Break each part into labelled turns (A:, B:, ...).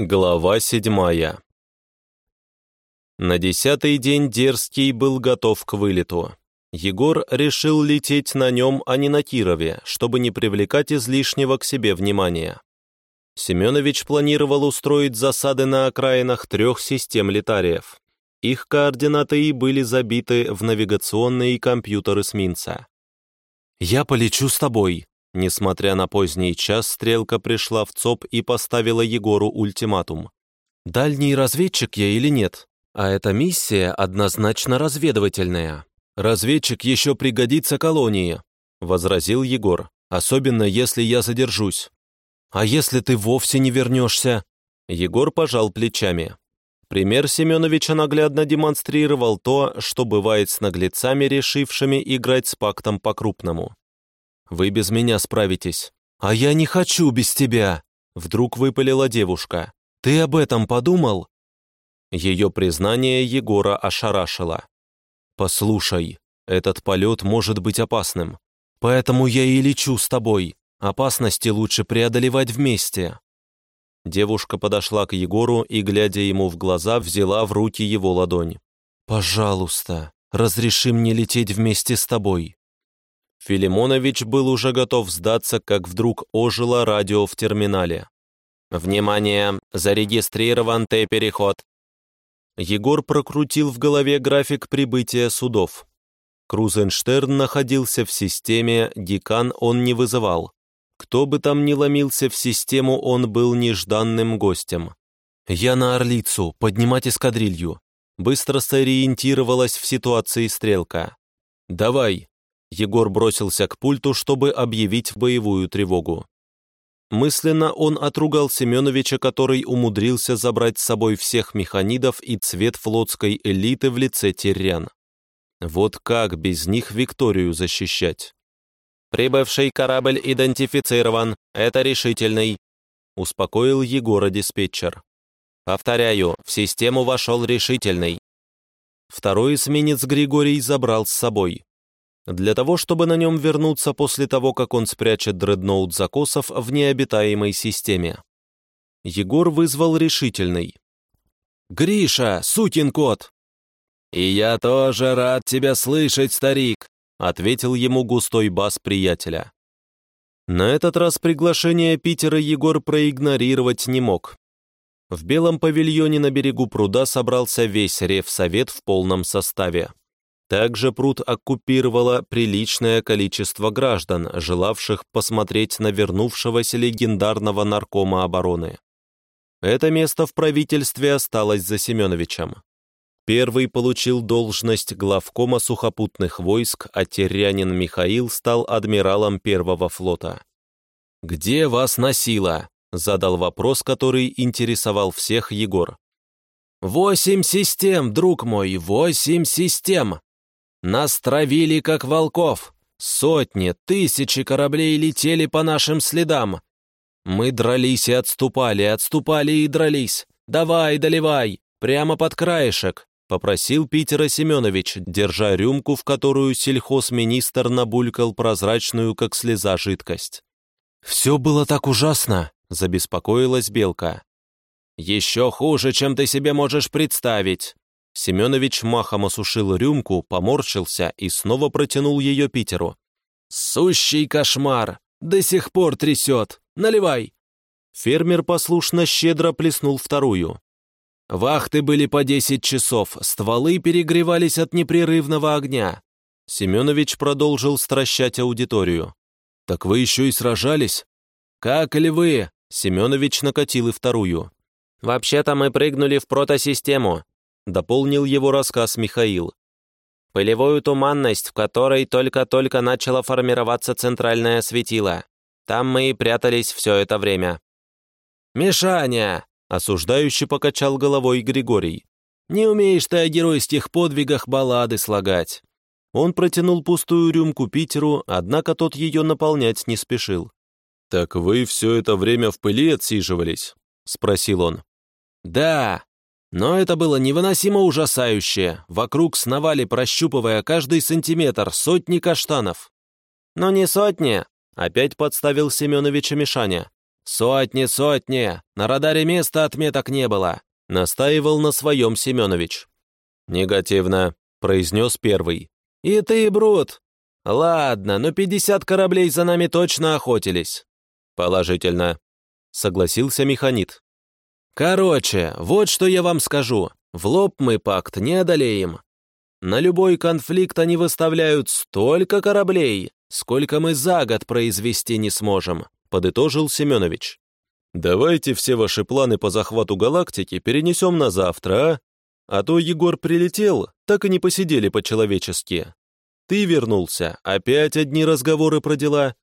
A: Глава седьмая На десятый день Дерзкий был готов к вылету. Егор решил лететь на нем, а не на Кирове, чтобы не привлекать излишнего к себе внимания. Семенович планировал устроить засады на окраинах трех систем летариев. Их координаты и были забиты в навигационные компьютеры эсминца. «Я полечу с тобой», Несмотря на поздний час, стрелка пришла в ЦОП и поставила Егору ультиматум. «Дальний разведчик я или нет? А эта миссия однозначно разведывательная. Разведчик еще пригодится колонии», — возразил Егор, «особенно если я задержусь». «А если ты вовсе не вернешься?» Егор пожал плечами. Пример Семеновича наглядно демонстрировал то, что бывает с наглецами, решившими играть с пактом по-крупному. Вы без меня справитесь». «А я не хочу без тебя!» Вдруг выпалила девушка. «Ты об этом подумал?» Ее признание Егора ошарашило. «Послушай, этот полет может быть опасным. Поэтому я и лечу с тобой. Опасности лучше преодолевать вместе». Девушка подошла к Егору и, глядя ему в глаза, взяла в руки его ладонь. «Пожалуйста, разреши мне лететь вместе с тобой. Филимонович был уже готов сдаться, как вдруг ожило радио в терминале. «Внимание! Зарегистрирован Т-переход!» Егор прокрутил в голове график прибытия судов. Крузенштерн находился в системе, декан он не вызывал. Кто бы там ни ломился в систему, он был нежданным гостем. «Я на Орлицу, поднимать эскадрилью», быстро сориентировалась в ситуации стрелка. «Давай, Егор бросился к пульту, чтобы объявить боевую тревогу. Мысленно он отругал Семеновича, который умудрился забрать с собой всех механидов и цвет флотской элиты в лице Террян. Вот как без них Викторию защищать? «Прибывший корабль идентифицирован, это решительный», успокоил Егора диспетчер. «Повторяю, в систему вошел решительный». Второй эсминец Григорий забрал с собой для того, чтобы на нем вернуться после того, как он спрячет дредноут закосов в необитаемой системе. Егор вызвал решительный. «Гриша, сукин кот!» «И я тоже рад тебя слышать, старик», — ответил ему густой бас приятеля. На этот раз приглашение Питера Егор проигнорировать не мог. В белом павильоне на берегу пруда собрался весь ревсовет в полном составе. Также пруд оккупировало приличное количество граждан, желавших посмотреть на вернувшегося легендарного наркома обороны. Это место в правительстве осталось за Семеновичем. Первый получил должность главкома сухопутных войск, а Терянин Михаил стал адмиралом Первого флота. «Где вас носило?» — задал вопрос, который интересовал всех Егор. «Восемь систем, друг мой, восемь систем!» Нас травили, как волков. Сотни, тысячи кораблей летели по нашим следам. Мы дрались и отступали, отступали и дрались. Давай, доливай, прямо под краешек, попросил Питера Семенович, держа рюмку, в которую сельхозминистр набулькал прозрачную, как слеза, жидкость. «Все было так ужасно», — забеспокоилась Белка. «Еще хуже, чем ты себе можешь представить», Семенович махом осушил рюмку, поморщился и снова протянул ее Питеру. «Сущий кошмар! До сих пор трясет! Наливай!» Фермер послушно щедро плеснул вторую. Вахты были по десять часов, стволы перегревались от непрерывного огня. Семенович продолжил стращать аудиторию. «Так вы еще и сражались?» «Как львы!» Семенович накатил и вторую. «Вообще-то мы прыгнули в протосистему дополнил его рассказ Михаил. Пылевую туманность, в которой только-только начало формироваться центральное светило. Там мы и прятались все это время. «Мишаня!» — осуждающе покачал головой Григорий. «Не умеешь ты о геройских подвигах баллады слагать». Он протянул пустую рюмку Питеру, однако тот ее наполнять не спешил. «Так вы все это время в пыли отсиживались?» — спросил он. «Да, но это было невыносимо ужасающе. Вокруг сновали, прощупывая каждый сантиметр, сотни каштанов. «Но не сотни!» — опять подставил Семеновича Мишаня.
B: «Сотни, сотни! На радаре места отметок не было!»
A: настаивал на своем Семенович. «Негативно», — произнес первый.
B: «И ты, Брут! Ладно, но пятьдесят кораблей за нами точно охотились».
A: «Положительно», — согласился Механит.
B: «Короче, вот что я вам скажу. В лоб мы пакт не одолеем. На любой конфликт они выставляют столько кораблей, сколько мы за год произвести не сможем», —
A: подытожил Семенович. «Давайте все ваши планы по захвату галактики перенесем на завтра, а? А то Егор прилетел, так и не посидели по-человечески. Ты вернулся, опять одни разговоры про дела.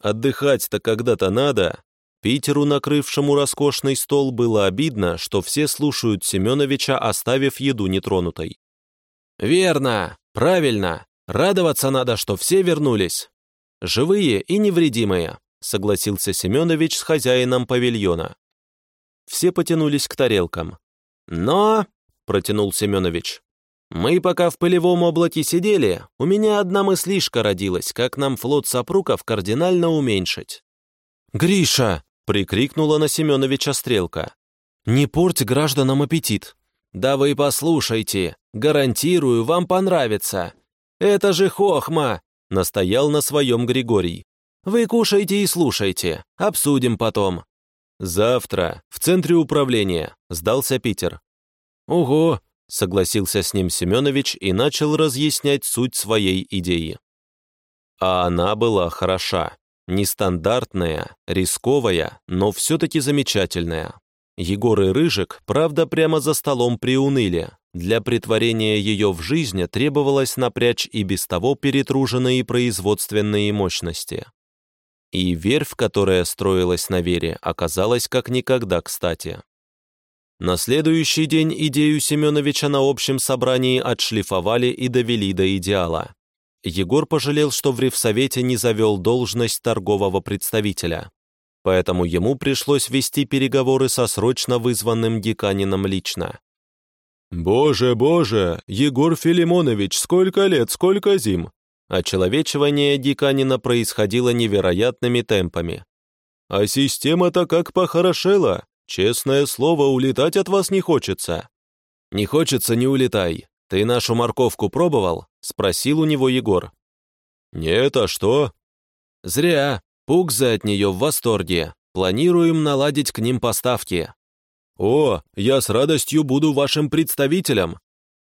A: Отдыхать-то когда-то надо». Питеру, накрывшему роскошный стол, было обидно, что все слушают Семеновича, оставив еду нетронутой.
B: «Верно, правильно. Радоваться надо, что все вернулись. Живые и невредимые», согласился Семенович с хозяином павильона.
A: Все потянулись к тарелкам.
B: «Но», — протянул Семенович, «мы пока в пылевом облаке сидели, у меня одна мыслишка родилась, как нам флот сопруков кардинально уменьшить».
A: «Гриша!» — прикрикнула на Семеновича стрелка. «Не порть гражданам аппетит!»
B: «Да вы послушайте, гарантирую, вам понравится. Это же хохма!» — настоял на своем Григорий. «Вы кушайте и слушайте, обсудим потом».
A: «Завтра, в центре управления», — сдался Питер.
B: «Ого!»
A: — согласился с ним Семенович и начал разъяснять суть своей идеи. А она была хороша, нестандартная, рисковая, но все-таки замечательная. Егор и Рыжик, правда, прямо за столом приуныли. Для притворения ее в жизнь требовалось напрячь и без того перетруженные производственные мощности. И верфь, которая строилась на вере, оказалась как никогда кстати. На следующий день идею Семеновича на общем собрании отшлифовали и довели до идеала. Егор пожалел, что в Ревсовете не завел должность торгового представителя поэтому ему пришлось вести переговоры со срочно вызванным Диканином лично.
C: «Боже, боже, Егор Филимонович, сколько лет, сколько зим!»
A: Очеловечивание Диканина происходило невероятными темпами.
C: «А система-то как похорошела! Честное слово, улетать от вас не хочется!»
A: «Не хочется, не улетай. Ты нашу морковку пробовал?» — спросил у него Егор.
C: «Нет, а что?»
A: «Зря. Пукзы от нее в восторге. Планируем наладить к ним поставки.
C: О, я с радостью буду вашим представителем.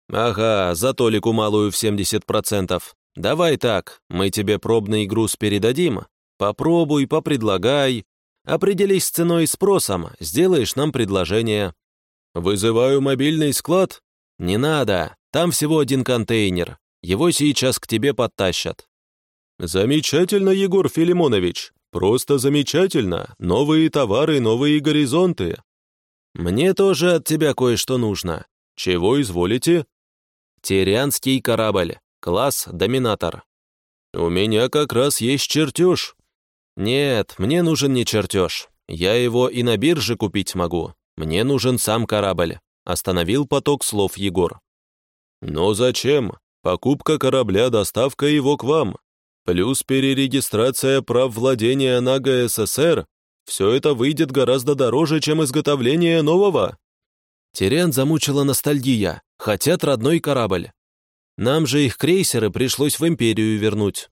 A: Ага, за толику малую в 70%. Давай так, мы тебе пробный груз передадим. Попробуй, попредлагай. Определись с ценой и спросом, сделаешь нам предложение.
C: Вызываю мобильный склад?
A: Не надо, там всего один контейнер. Его сейчас к тебе подтащат.
C: «Замечательно, Егор Филимонович! Просто замечательно! Новые товары, новые горизонты!»
A: «Мне тоже от тебя кое-что нужно.
C: Чего изволите?»
A: «Тирианский корабль, класс «Доминатор».
C: «У меня как раз есть чертеж».
A: «Нет, мне нужен не чертеж. Я его и на бирже купить могу. Мне нужен сам корабль», — остановил поток слов Егор.
C: «Но зачем? Покупка корабля, доставка его к вам плюс перерегистрация прав владения на ГССР, все это выйдет гораздо дороже, чем изготовление нового.
A: Терен замучила ностальгия, хотят родной корабль. Нам же их крейсеры пришлось в империю вернуть.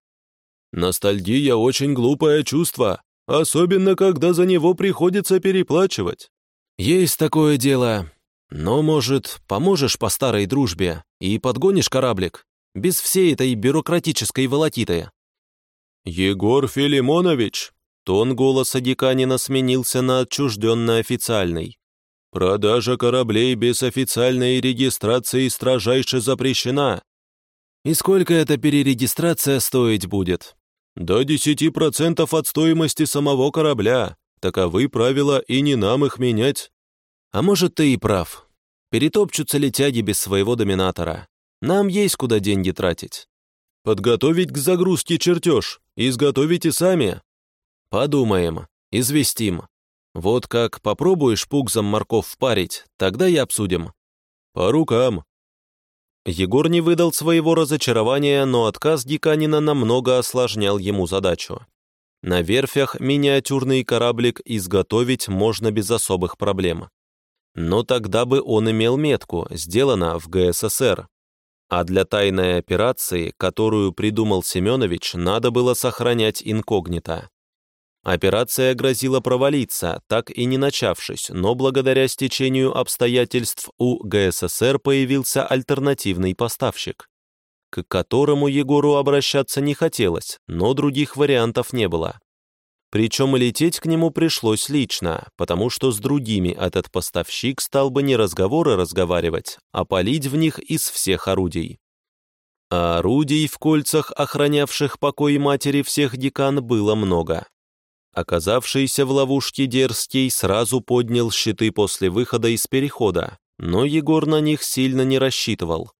C: Ностальгия очень глупое чувство, особенно когда за него приходится переплачивать.
A: Есть такое дело. Но, может, поможешь по старой дружбе и подгонишь кораблик, без всей этой бюрократической волокиты.
C: «Егор Филимонович!» Тон голоса Диканина сменился на отчужденно официальный. «Продажа кораблей без официальной регистрации строжайше запрещена».
A: «И сколько эта перерегистрация стоить будет?»
C: «До 10% от стоимости самого корабля. Таковы правила, и не нам их менять».
A: «А может, ты и прав. Перетопчутся летяги без своего доминатора. Нам есть куда деньги тратить».
C: «Подготовить к загрузке чертеж. Изготовите сами».
A: «Подумаем. Известим. Вот как попробуешь пугзом морков впарить, тогда и обсудим».
C: «По рукам».
A: Егор не выдал своего разочарования, но отказ Диканина намного осложнял ему задачу. На верфях миниатюрный кораблик изготовить можно без особых проблем. Но тогда бы он имел метку, сделана в ГССР. А для тайной операции, которую придумал Семенович, надо было сохранять инкогнито. Операция грозила провалиться, так и не начавшись, но благодаря стечению обстоятельств у ГССР появился альтернативный поставщик к которому Егору обращаться не хотелось, но других вариантов не было. Причем лететь к нему пришлось лично, потому что с другими этот поставщик стал бы не разговоры разговаривать, а палить в них из всех орудий. А орудий в кольцах, охранявших покой матери всех декан, было много. Оказавшийся в ловушке дерзкий сразу поднял щиты после выхода из перехода, но Егор на них сильно не рассчитывал.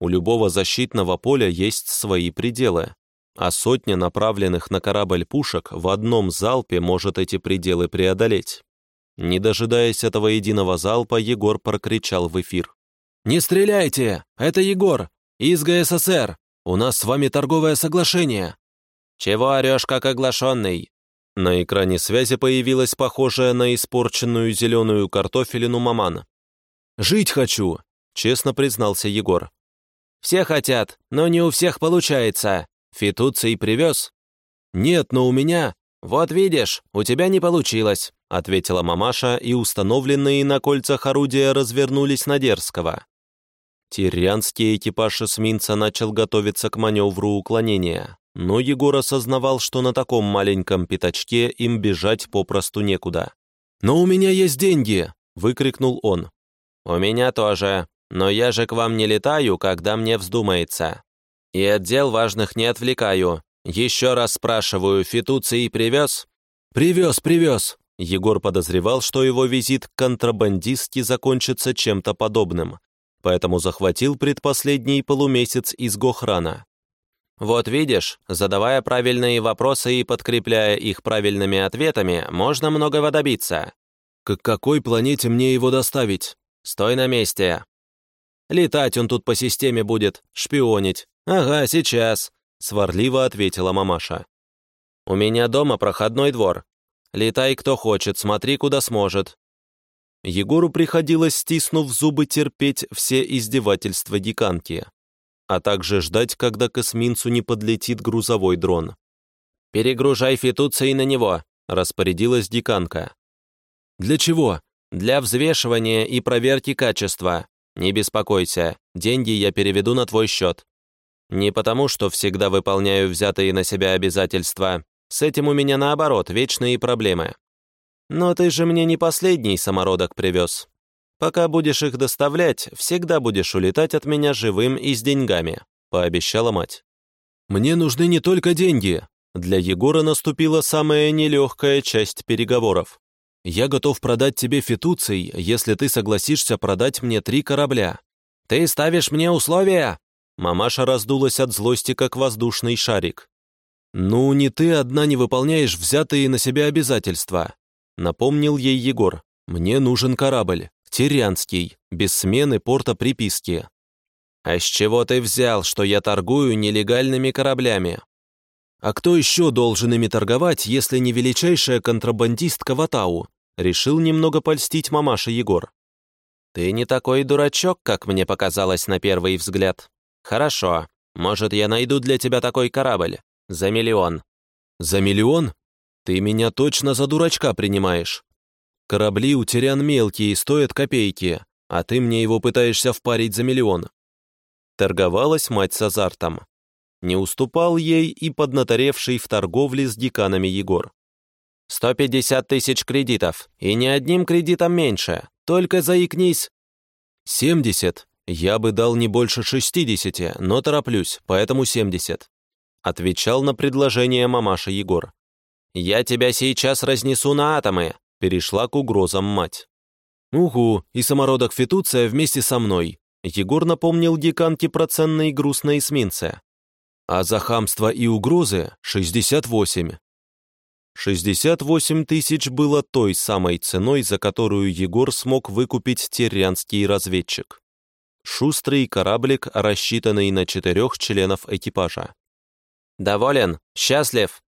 A: У любого защитного поля есть свои пределы, а сотня направленных на корабль пушек в одном залпе может эти пределы преодолеть. Не дожидаясь этого единого залпа, Егор прокричал в эфир. «Не стреляйте! Это Егор! Из ГССР! У нас с вами торговое соглашение!» «Чего орешь, как оглашенный?» На экране связи появилась похожая на испорченную зеленую картофелину маман. «Жить хочу!» — честно признался Егор. Все хотят, но не у всех получается. Фитуций привез?» «Нет, но у меня...» «Вот видишь, у тебя не получилось», — ответила мамаша, и установленные на кольцах орудия развернулись на Дерзкого. Тирянский экипаж эсминца начал готовиться к маневру уклонения, но Егор осознавал, что на таком маленьком пятачке им бежать попросту некуда. «Но у меня есть деньги!» — выкрикнул он. «У меня тоже», но я же к вам не летаю, когда мне вздумается. И от дел важных не отвлекаю. Еще раз спрашиваю, Фитуций привез?» «Привез, привез!» Егор подозревал, что его визит к контрабандистке закончится чем-то подобным, поэтому захватил предпоследний полумесяц из Гохрана. «Вот видишь, задавая правильные вопросы и подкрепляя их правильными ответами, можно многого добиться». «К какой планете мне его доставить?» «Стой на месте. Летать он тут по системе будет, шпионить. Ага, сейчас», — сварливо ответила мамаша. «У меня дома проходной двор. Летай кто хочет, смотри, куда сможет». Егору приходилось, стиснув зубы, терпеть все издевательства диканки, а также ждать, когда к эсминцу не подлетит грузовой дрон. «Перегружай фитуции на него», — распорядилась диканка. «Для чего?» «Для взвешивания и проверки качества. «Не беспокойся, деньги я переведу на твой счет. Не потому, что всегда выполняю взятые на себя обязательства. С этим у меня наоборот, вечные проблемы. Но ты же мне не последний самородок привез. Пока будешь их доставлять, всегда будешь улетать от меня живым и с деньгами», — пообещала мать. «Мне нужны не только деньги». Для Егора наступила самая нелегкая часть переговоров. Я готов продать тебе фитуций, если ты согласишься продать мне три корабля. Ты ставишь мне условия?» Мамаша раздулась от злости, как воздушный шарик. «Ну, не ты одна не выполняешь взятые на себя обязательства», напомнил ей Егор. «Мне нужен корабль, Тирянский, без смены порта приписки». «А с чего ты взял, что я торгую нелегальными кораблями?» А кто еще должен ими торговать, если не величайшая контрабандистка Ватау? Решил немного польстить мамаша Егор. Ты не такой дурачок, как мне показалось на первый взгляд. Хорошо, может, я найду для тебя такой корабль. За миллион. За миллион? Ты меня точно за дурачка принимаешь. Корабли у Терян мелкие, стоят копейки, а ты мне его пытаешься впарить за миллион. Торговалась мать с азартом. Не уступал ей и поднаторевший в торговле с деканами Егор. «Сто пятьдесят тысяч кредитов, и ни одним кредитом меньше, только заикнись». «Семьдесят. Я бы дал не больше шестидесяти, но тороплюсь, поэтому семьдесят», отвечал на предложение мамаша Егор. «Я тебя сейчас разнесу на атомы», перешла к угрозам мать. «Угу, и самородок Фитуция вместе со мной», Егор напомнил деканке про ценные груз на эсминце а за хамство и угрозы — 68. 68 тысяч было той самой ценой, за которую Егор смог выкупить терянский разведчик. Шустрый кораблик, рассчитанный на четырех членов экипажа. «Доволен? Счастлив?»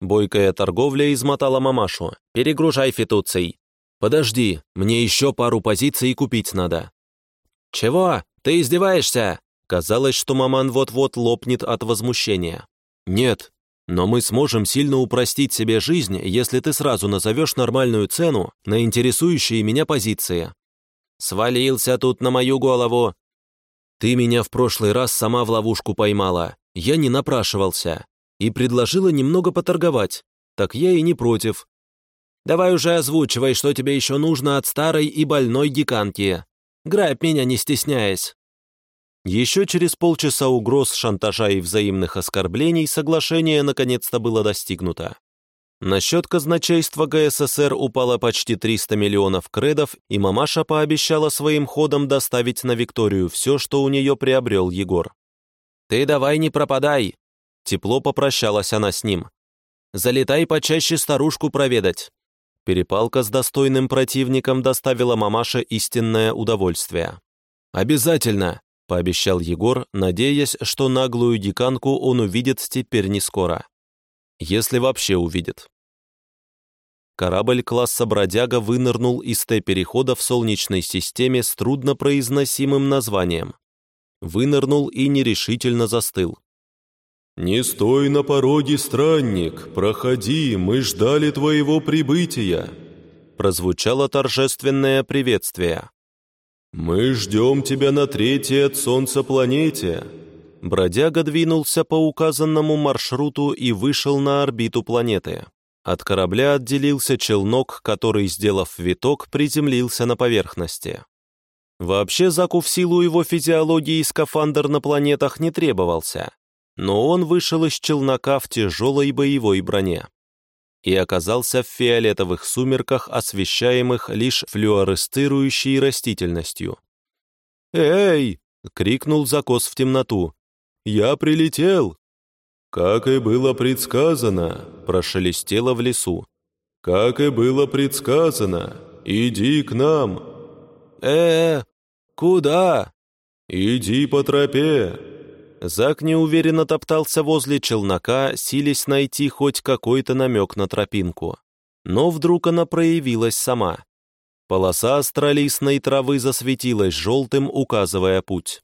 A: Бойкая торговля измотала мамашу. «Перегружай фитуций». «Подожди, мне еще пару позиций купить надо». «Чего? Ты издеваешься?» Казалось, что маман вот-вот лопнет от возмущения. «Нет, но мы сможем сильно упростить себе жизнь, если ты сразу назовешь нормальную цену на интересующие меня позиции». «Свалился тут на мою голову». «Ты меня в прошлый раз сама в ловушку поймала. Я не напрашивался. И предложила немного поторговать. Так я и не против. Давай уже озвучивай, что тебе еще нужно от старой и больной гиканки. Грабь меня, не стесняясь». Еще через полчаса угроз, шантажа и взаимных оскорблений соглашение наконец-то было достигнуто. На счет казначейства ГССР упало почти 300 миллионов кредов, и мамаша пообещала своим ходом доставить на Викторию все, что у нее приобрел Егор. «Ты давай не пропадай!» Тепло попрощалась она с ним. «Залетай почаще старушку проведать. Перепалка с достойным противником доставила мамаше истинное удовольствие. «Обязательно!» — пообещал Егор, надеясь, что наглую диканку он увидит теперь не скоро. Если вообще увидит. Корабль класса «Бродяга» вынырнул из Т-перехода в Солнечной системе с труднопроизносимым названием. Вынырнул и нерешительно застыл.
C: «Не стой на пороге, странник, проходи, мы ждали твоего прибытия»,
A: прозвучало торжественное приветствие.
C: «Мы ждем тебя на третьей от Солнца планете».
A: Бродяга двинулся по указанному маршруту и вышел на орбиту планеты. От корабля отделился челнок, который, сделав виток, приземлился на поверхности. Вообще, Заку в силу его физиологии скафандр на планетах не требовался, но он вышел из челнока в тяжелой боевой броне и оказался в фиолетовых сумерках, освещаемых лишь флюоресцирующей растительностью.
C: «Эй!»
A: — крикнул закос в темноту.
C: «Я прилетел!» «Как и было предсказано!» — прошелестело в лесу. «Как и было предсказано! Иди к нам!»
A: «Э, -э куда?»
C: «Иди по тропе!»
A: Зак неуверенно топтался возле челнока, силясь найти хоть какой-то намек на тропинку. Но вдруг она проявилась сама. Полоса астролистной травы засветилась желтым, указывая путь.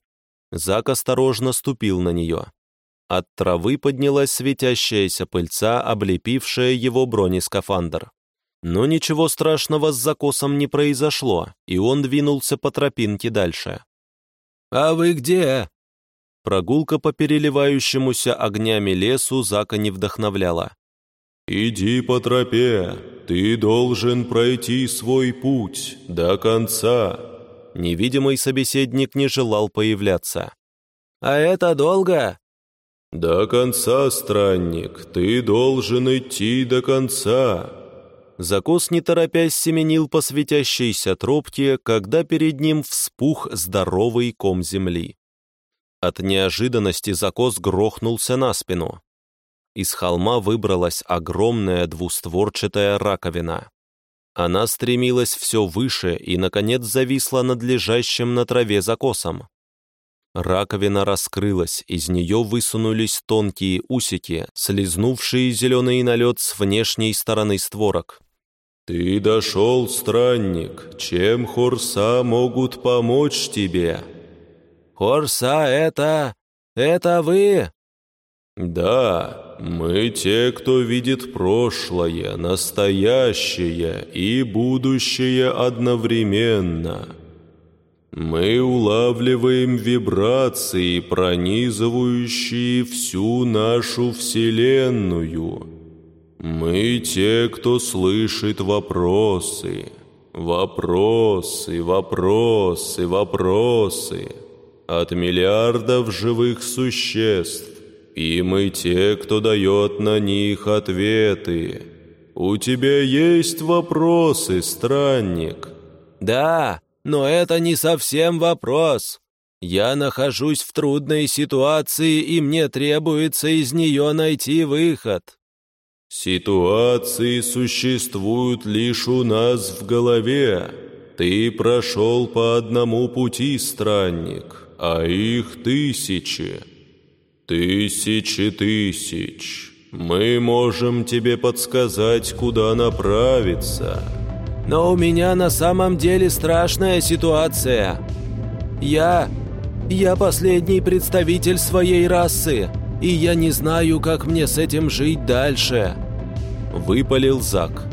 A: Зак осторожно ступил на нее. От травы поднялась светящаяся пыльца, облепившая его бронескафандр. Но ничего страшного с закосом не произошло, и он двинулся по тропинке дальше. «А вы где?» Прогулка по переливающемуся огнями лесу Зака не вдохновляла.
C: «Иди по тропе, ты должен пройти свой путь до конца».
A: Невидимый собеседник не желал появляться. «А это долго?»
C: «До конца, странник, ты должен идти до конца».
A: Закос, не торопясь, семенил по светящейся тропке, когда перед ним вспух здоровый ком земли. От неожиданности закос грохнулся на спину. Из холма выбралась огромная двустворчатая раковина. Она стремилась все выше и, наконец, зависла над лежащим на траве закосом. Раковина раскрылась, из нее высунулись тонкие усики, слезнувшие зеленый налет с внешней стороны створок.
C: «Ты дошел, странник, чем хорса могут помочь тебе?»
A: «Хорса, это... это вы?»
C: «Да, мы те, кто видит прошлое, настоящее и будущее одновременно. Мы улавливаем вибрации, пронизывающие всю нашу Вселенную. Мы те, кто слышит вопросы, вопросы, вопросы, вопросы» от миллиардов живых существ, и мы те, кто дает на них ответы. У тебя есть вопросы, странник?»
A: «Да, но это не совсем вопрос. Я нахожусь в трудной ситуации, и мне требуется из нее найти выход».
C: «Ситуации существуют лишь у нас в голове. Ты прошел по одному пути, странник а их тысячи. Тысячи тысяч. Мы можем тебе подсказать, куда направиться.
B: Но у меня на самом деле страшная ситуация. Я... Я последний представитель своей расы, и я не знаю, как мне с этим жить дальше.
A: Выпалил Зак.